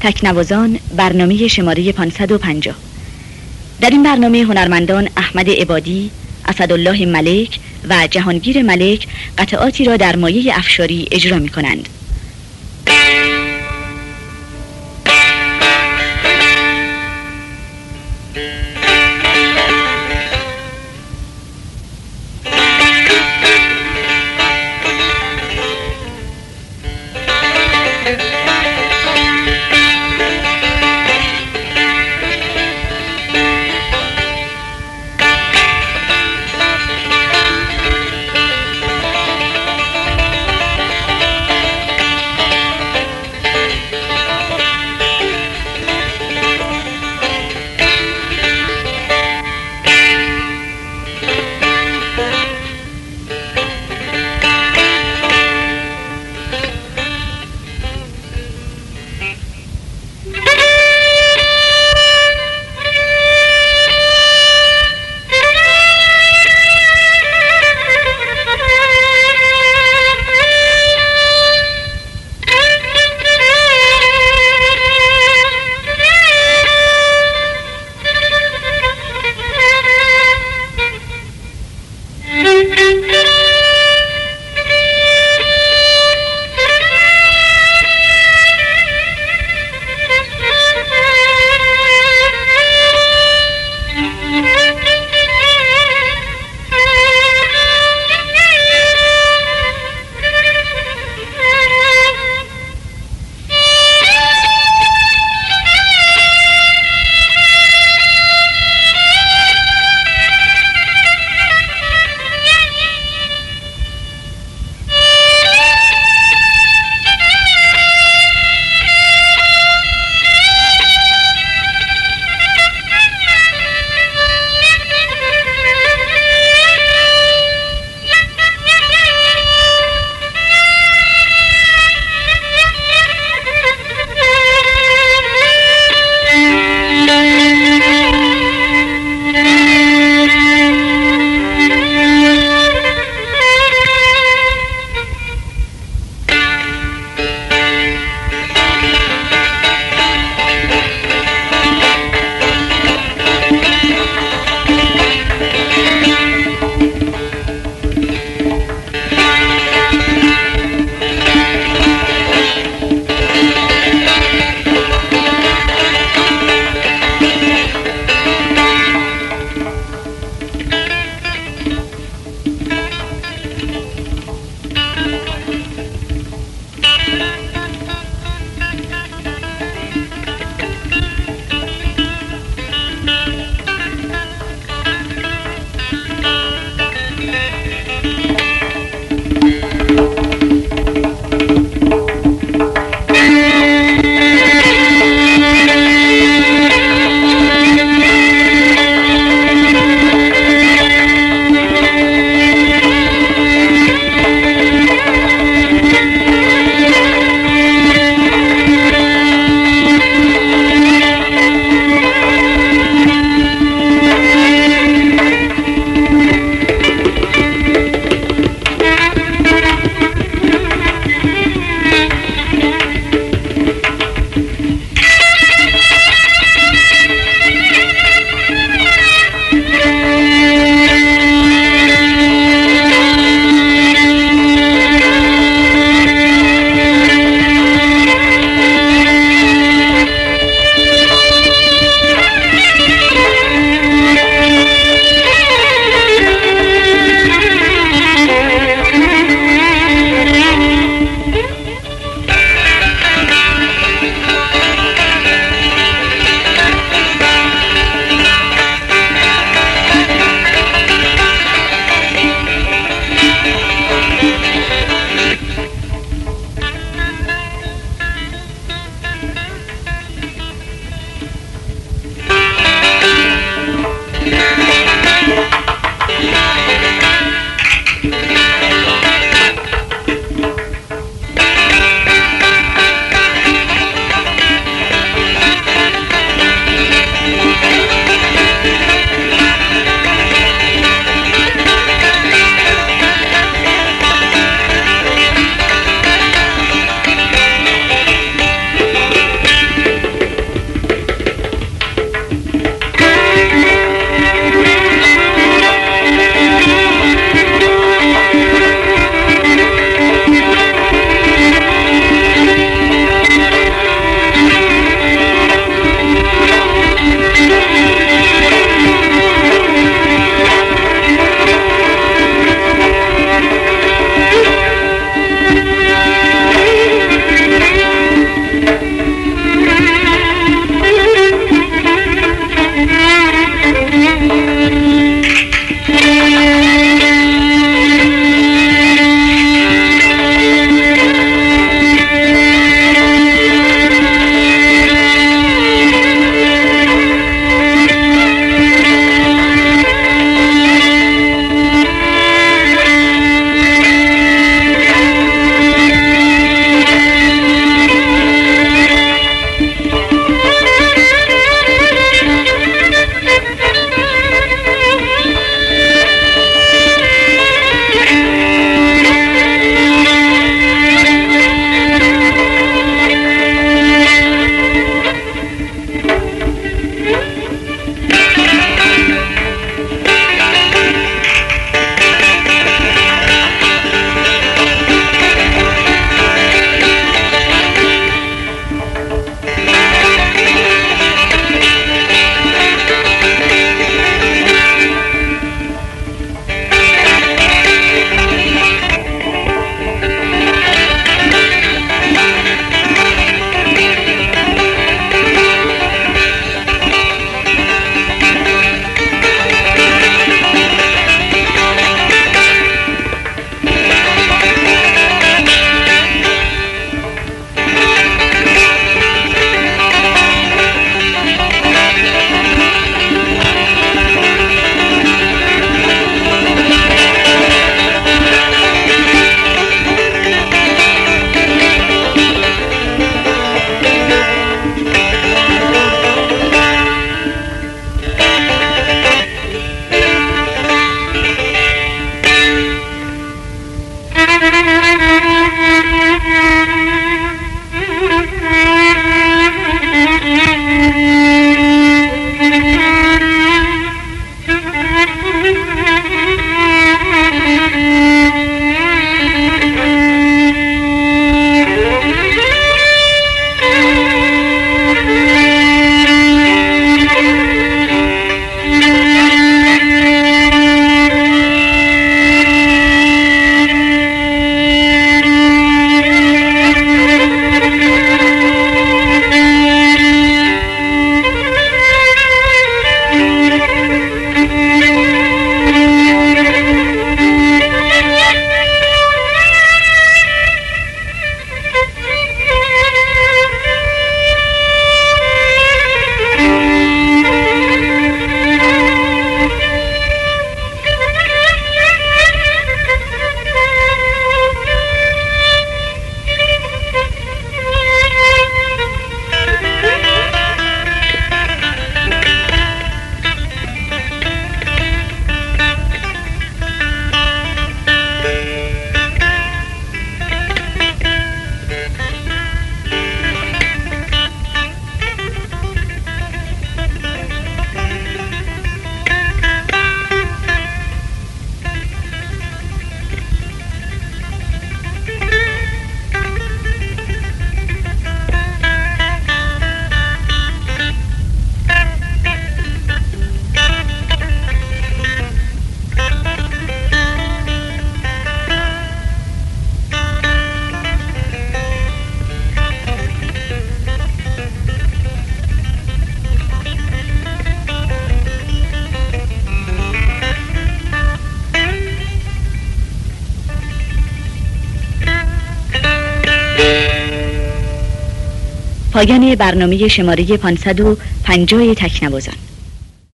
تکنوازان برنامه شماره 550 در این برنامه هنرمندان احمد عبادی، اسدالله ملک و جهانگیر ملک قطعاتی را در مایه افشاری اجرا می کنند. پایان برنامه شماره 550 تکنوازان.